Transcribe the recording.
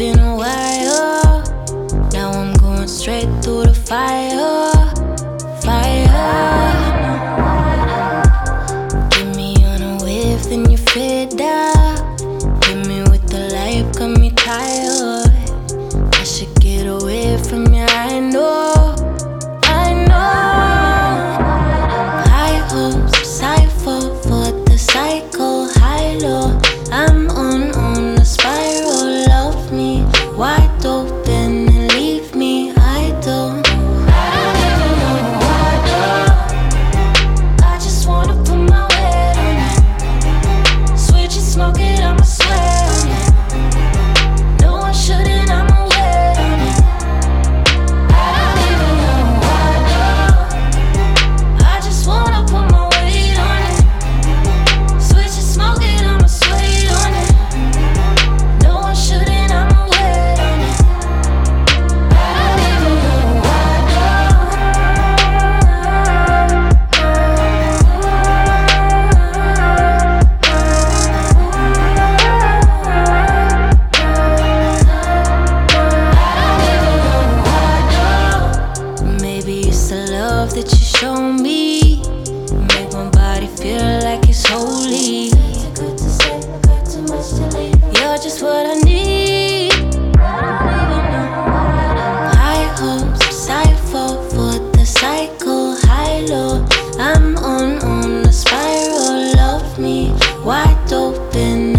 been a while. Now I'm going straight through the fire. Fire. Give me on a wave, then you fit down. Why don't? show me. Make my body feel like it's holy. You're just what I need. High hopes, cypher for the cycle, high low. I'm on on a spiral. Love me wide open.